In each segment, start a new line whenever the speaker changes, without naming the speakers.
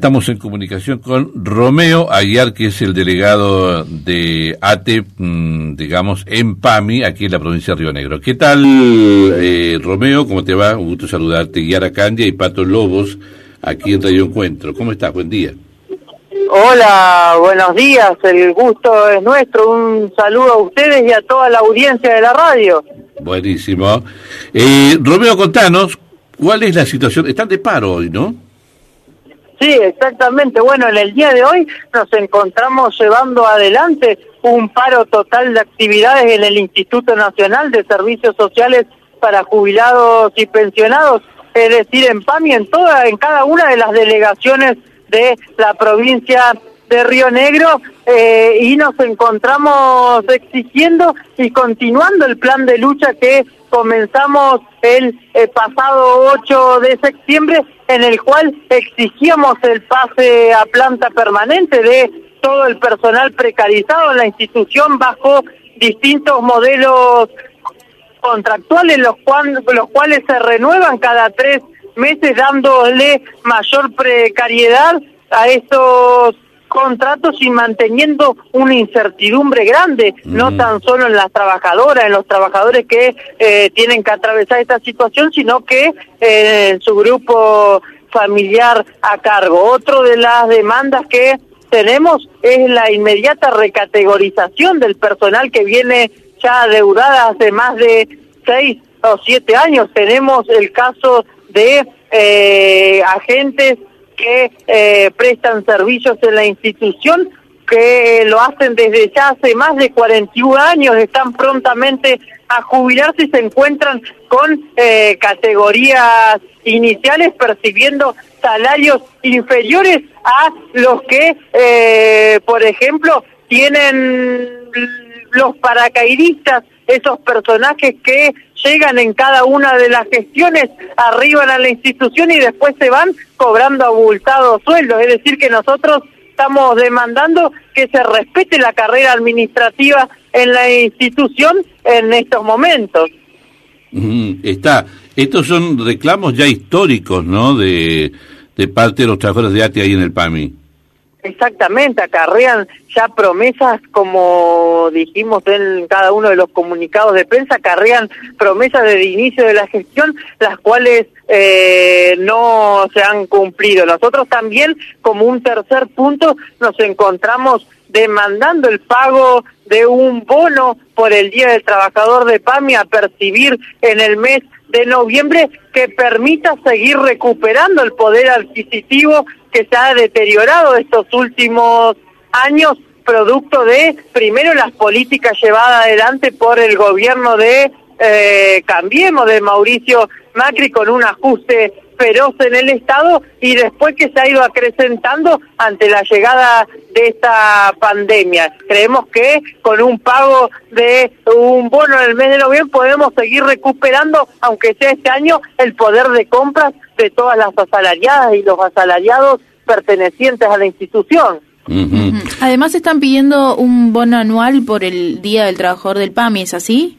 estamos en comunicación con Romeo Aguiar, que es el delegado de ATE, mm, digamos, en PAMI, aquí en la provincia de Río Negro. ¿Qué tal, eh, Romeo? ¿Cómo te va? Un gusto saludarte. Guiara Candia y Pato Lobos, aquí en Radio Encuentro. ¿Cómo estás? Buen día.
Hola, buenos días. El gusto es nuestro. Un saludo a ustedes y a toda la audiencia de la radio.
Buenísimo. Eh, Romeo, contanos, ¿cuál es la situación? Están de paro hoy, ¿no?
Sí, exactamente. Bueno, en el día de hoy nos encontramos llevando adelante un paro total de actividades en el Instituto Nacional de Servicios Sociales para Jubilados y Pensionados, es decir, en PAMI, en toda, en cada una de las delegaciones de la provincia de Río Negro eh, y nos encontramos exigiendo y continuando el plan de lucha que comenzamos el, el pasado 8 de septiembre en el cual exigíamos el pase a planta permanente de todo el personal precarizado en la institución bajo distintos modelos contractuales, los, los cuales se renuevan cada tres meses dándole mayor precariedad a estos contratos y manteniendo una incertidumbre grande, no tan solo en las trabajadoras, en los trabajadores que eh, tienen que atravesar esta situación, sino que eh, en su grupo familiar a cargo. Otro de las demandas que tenemos es la inmediata recategorización del personal que viene ya adeudada hace más de seis o siete años. Tenemos el caso de eh, agentes que eh, prestan servicios en la institución, que lo hacen desde ya hace más de 41 años, están prontamente a jubilarse y se encuentran con eh, categorías iniciales percibiendo salarios inferiores a los que, eh, por ejemplo, tienen los paracaidistas, esos personajes que llegan en cada una de las gestiones, arriban a la institución y después se van cobrando abultados sueldos. Es decir, que nosotros estamos demandando que se respete la carrera administrativa en la institución en estos momentos.
está. Estos son reclamos ya históricos, ¿no? De, parte de los trabajadores de ATE ahí en el PAMI.
Exactamente, acarrean ya promesas, como dijimos en cada uno de los comunicados de prensa, acarrean promesas desde inicio de la gestión, las cuales eh, no se han cumplido. Nosotros también, como un tercer punto, nos encontramos demandando el pago de un bono por el Día del Trabajador de PAMI a percibir en el mes de noviembre que permita seguir recuperando el poder adquisitivo que se ha deteriorado estos últimos años producto de primero las políticas llevadas adelante por el gobierno de eh, Cambiemos de Mauricio Macri con un ajuste feroz en el Estado y después que se ha ido acrecentando ante la llegada de esta pandemia. Creemos que con un pago de un bono en el mes de noviembre podemos seguir recuperando, aunque sea este año, el poder de compras de todas las asalariadas y los asalariados pertenecientes a la institución.
Además están pidiendo un bono anual por el Día del Trabajador del PAMI, ¿es así?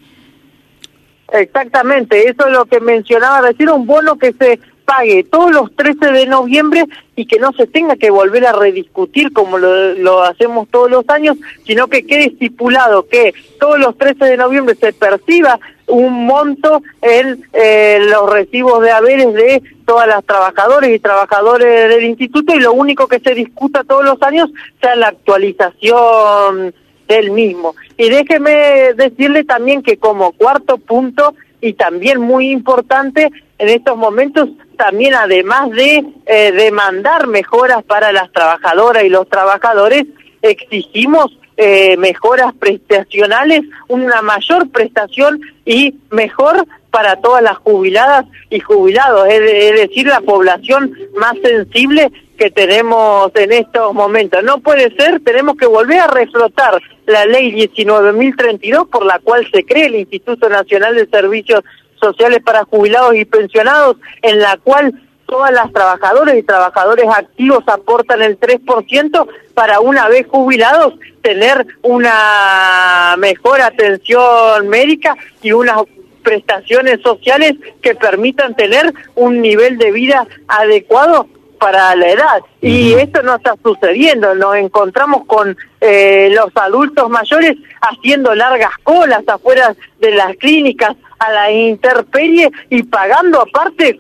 Exactamente, eso es lo que mencionaba, decir un bono que se pague todos los 13 de noviembre y que no se tenga que volver a rediscutir como lo, hacemos todos los años, sino que quede estipulado que todos los 13 de noviembre se perciba un monto en eh, los recibos de haberes de todas las trabajadoras y trabajadores del instituto y lo único que se discuta todos los años sea la actualización del mismo. Y déjeme decirle también que como cuarto punto y también muy importante en estos momentos también además de eh, demandar mejoras para las trabajadoras y los trabajadores, exigimos eh, mejoras prestacionales, una mayor prestación y mejor para todas las jubiladas y jubilados, es, decir, la población más sensible que tenemos en estos momentos. No puede ser, tenemos que volver a reflotar la ley 19.032 por la cual se cree el Instituto Nacional de Servicios sociales para jubilados y pensionados, en la cual todas las trabajadoras y trabajadores activos aportan el 3% para una vez jubilados tener una mejor atención médica y unas prestaciones sociales que permitan tener un nivel de vida adecuado para la edad. Y esto no está sucediendo. Nos encontramos con eh, los adultos mayores haciendo largas colas afuera de las clínicas a la interperie y pagando aparte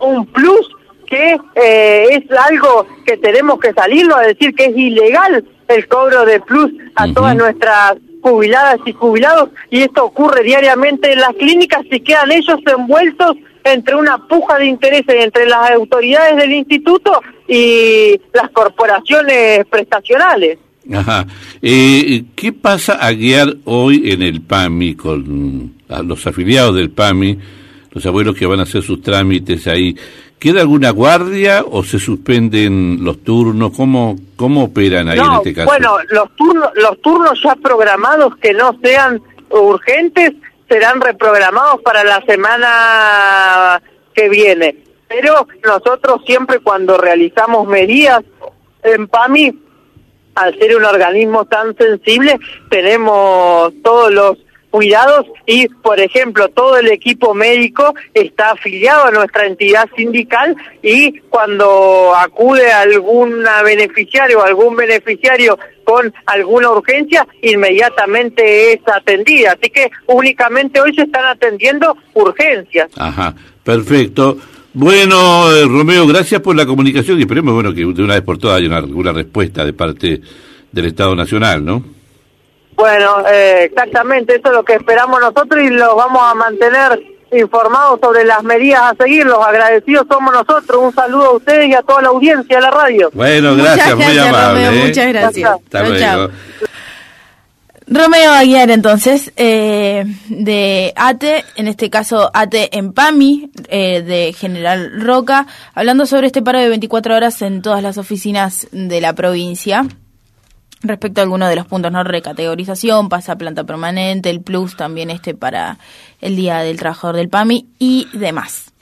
un plus que eh, es algo que tenemos que salirlo a decir que es ilegal el cobro de plus a todas nuestras jubiladas y jubilados y esto ocurre diariamente en las clínicas y quedan ellos envueltos entre una puja de intereses entre las autoridades del instituto y las corporaciones prestacionales.
Ajá. Eh, ¿Qué pasa a guiar hoy en el PAMI con los afiliados del PAMI, los abuelos que van a hacer sus trámites ahí? ¿Queda alguna guardia o se suspenden los turnos? ¿Cómo, cómo operan ahí en este caso?
Bueno, los turnos, los turnos ya programados que no sean urgentes serán reprogramados para la semana que viene. Pero nosotros siempre cuando realizamos medidas en PAMI, al ser un organismo tan sensible, tenemos todos los cuidados y, por ejemplo, todo el equipo médico está afiliado a nuestra entidad sindical y cuando acude algún beneficiario o algún beneficiario con alguna urgencia, inmediatamente es atendida. Así que únicamente hoy se están atendiendo urgencias.
Ajá, perfecto. Bueno, eh, Romeo, gracias por la comunicación y esperemos bueno que de una vez por todas haya una, alguna respuesta de parte del Estado Nacional, ¿no?
Bueno, eh, exactamente, eso es lo que esperamos nosotros y los vamos a mantener informados sobre las medidas a seguir. Los agradecidos somos nosotros. Un saludo a ustedes y a toda la audiencia de la radio.
Bueno, gracias, muy amable.
Romeo, ¿eh? Muchas gracias.
Hasta luego.
Romeo Aguiar, entonces, eh, de ATE, en este caso ATE en PAMI, eh, de General Roca, hablando sobre este paro de 24 horas en todas las oficinas de la provincia respecto a algunos de los puntos, ¿no? Recategorización, pasa planta permanente, el plus también este para el Día del Trabajador del PAMI y demás.